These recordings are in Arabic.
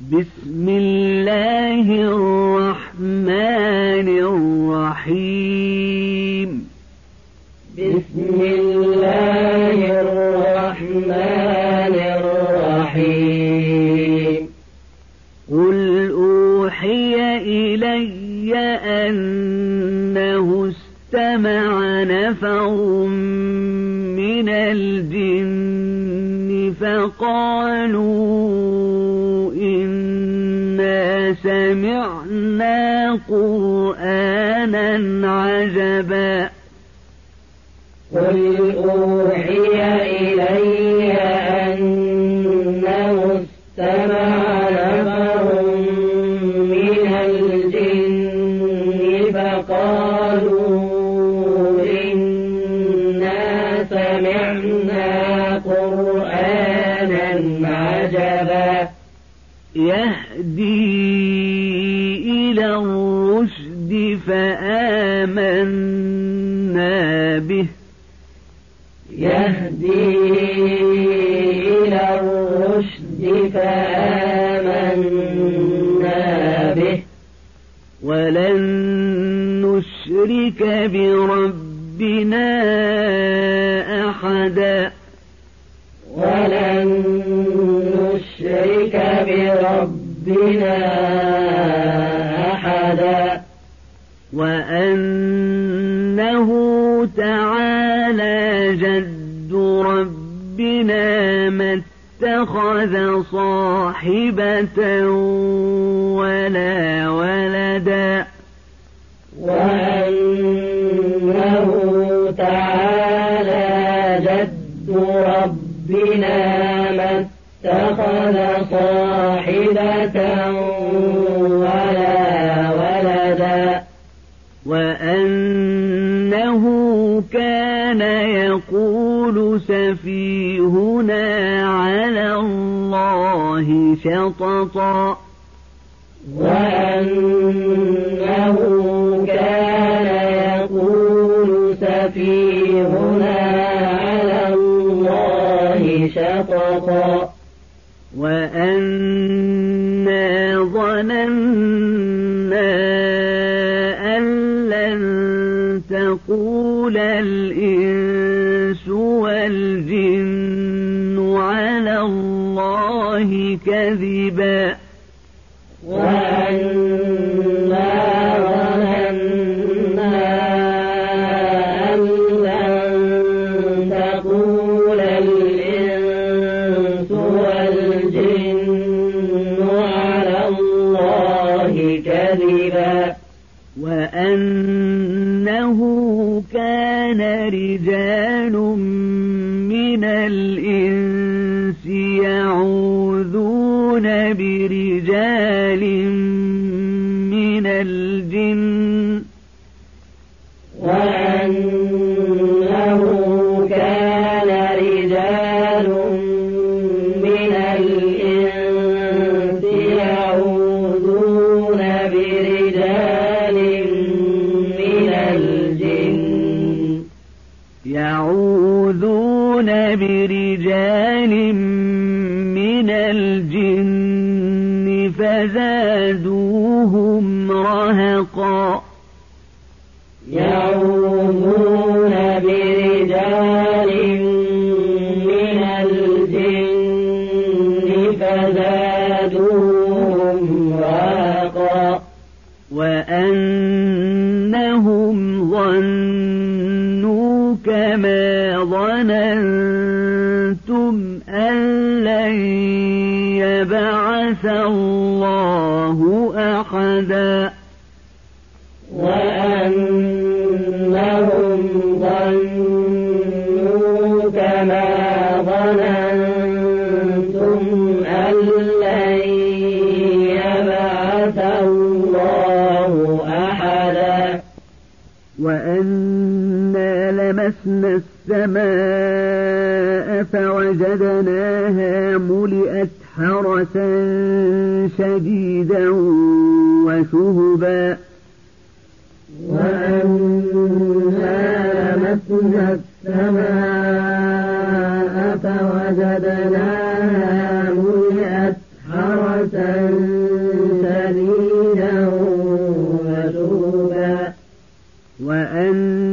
بسم الله الرحمن الرحيم. بسم الله الرحمن الرحيم. قل أوحي إلي أنه استمع نفر من الجن فقالوا إنا سمعنا قرآنا عجبا. قل أوحي إلى الرشد فآمنا به. يهدي إلى الرشد فآمنا به. ولن نشرك بربنا أحدا. ولن نشرك بربنا أحدا وأنه تعالى جد ربنا ما اتخذ صاحبة ولا ولدا وأنه تعالى جد ربنا ما اتخذ صاحبة ولا ولدا وأنه كان يقول سفيهنا على الله شططا. وأنه كان يقول سفيهنا على الله شططا. وأنا ظننا لن تقول الإنس والجن على الله كذبا وأنه كان رجال من الإنس يعوذون برجال من الجن وأنه يعوذون برجال من الجن فزادوهم رهقا. يعوذون برجال من الجن فزادوهم رهقا. وأنهم ظنوا كما ظننتم أن لن يبعث الله أحدا. وأنهم لمسنا السماء فوجدناها ملئت حرسا شديدا وشهبا. وأنا لمسنا السماء فوجدناها ملئت حرسا شديدا وشهبا. وأنا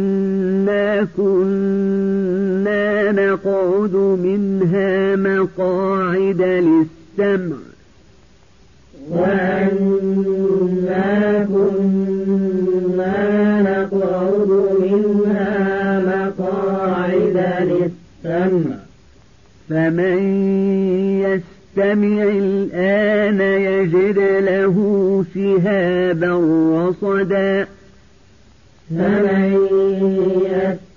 كنا نقعد منها مقاعد للسمع. وأنا كنا نقعد منها مقاعد للسمع. فمن يستمع الآن يجد له شهابا رصدا. فمن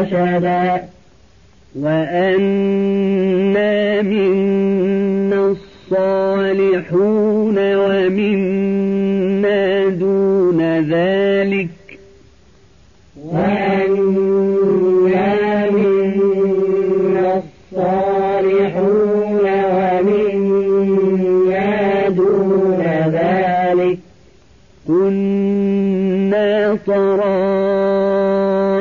رشدا. وأنا منا الصالحون ومنا دون ذلك. وأنا طرائق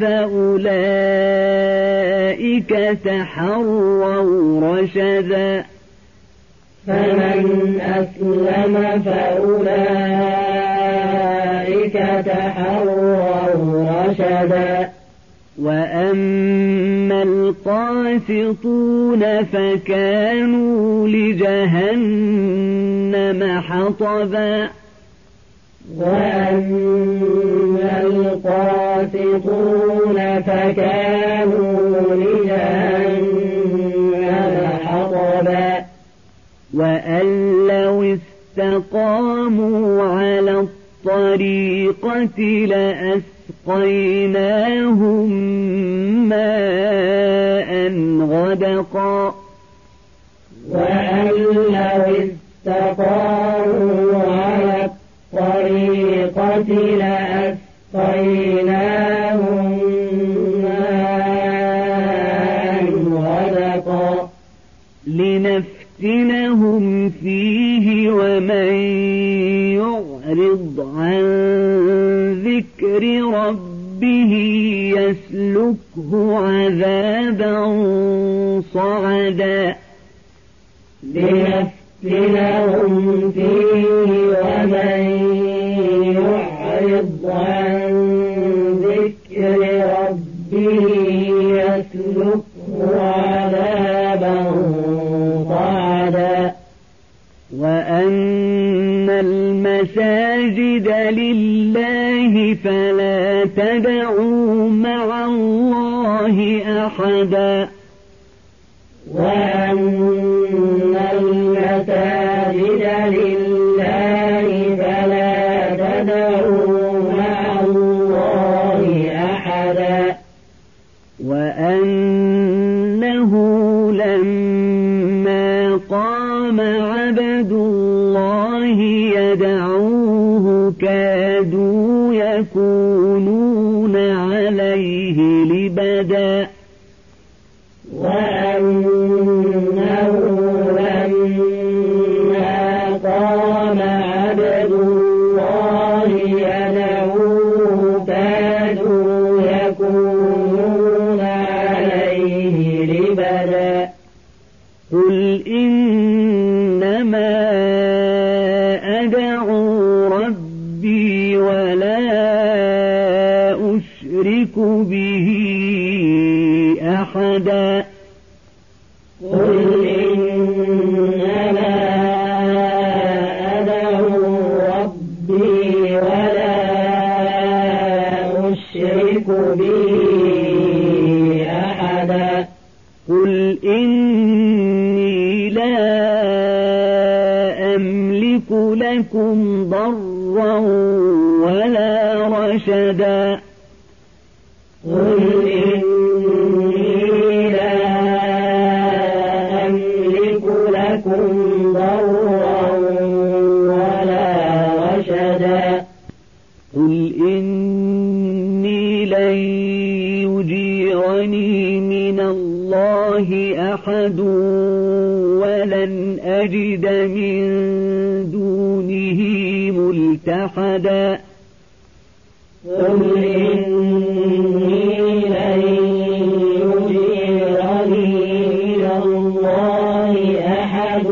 فأولئك تحروا رشدا. فمن أسلم فأولئك تحروا رشدا. وأما القاسطون فكانوا لجهنم حطبا. وأما القاسطون فكانوا لجهنم حطبا وأن لو استقاموا على الطريقة لأسقيناهم ماء غدقا وأن لو استقاموا الطريقة لأسقيناهم لله فلا تدعوا مع الله أحدا. وأن المساجد لله فلا تدعوا مع الله أحدا. وأنه لما قام يكونون عليه لبدا. وأنه لما قام عبد الله يدعوه كادوا يكونون عليه لبدا. قل إنما أملك لكم ضرا ولا رشدا. قل لا أملك لكم ضرا ولا رشدا. قل إني لن يجيرني من الله أحد. ولن أجد من دونه ملتحدا قل إني لن يجيرني من الله أحد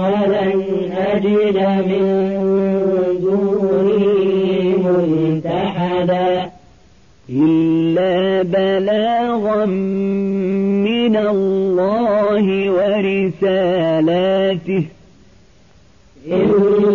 ولن أجد من دونه ملتحدا إلا بلاغا من الله ورسالاته. إلا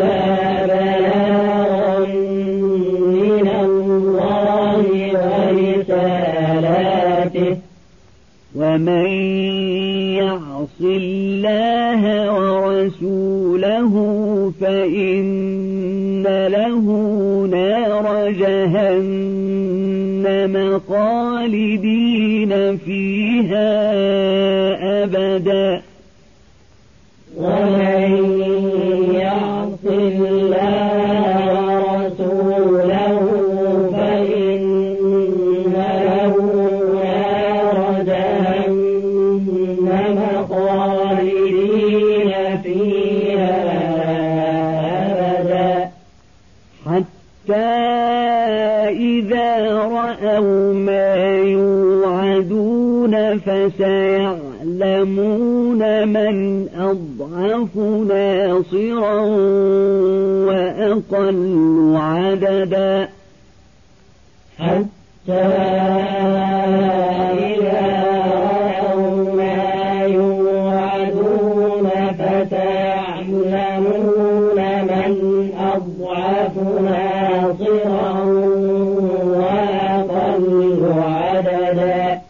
وأقل عددا.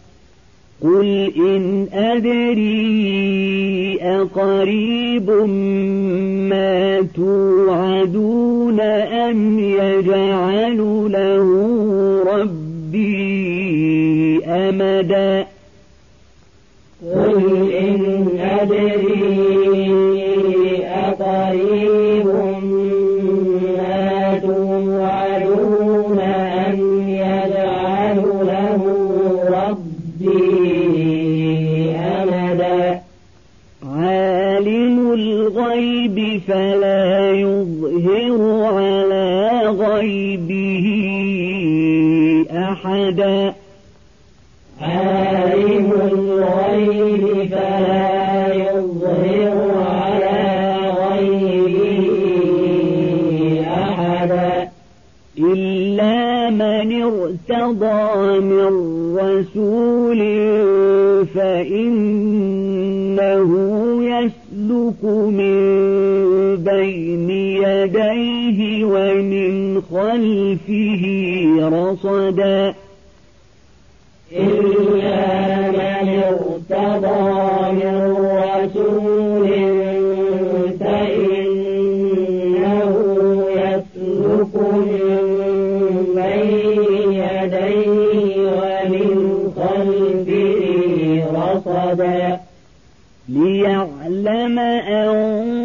قل إن أدري أقريب ما توعدون أم يجعل له ربي أمدا؟ قل إن أدري فلا يظهر على غيبه أحدا. عالم الغيب فلا يظهر على غيبه أحدا. إلا من ارتضى من رسول فإنه يسلك من بين يديه ومن خلفه رصدا. إلا من ارتضى من رسول فإنه يسلك من بين يديه ومن خلفه رصدا. ليعلم أن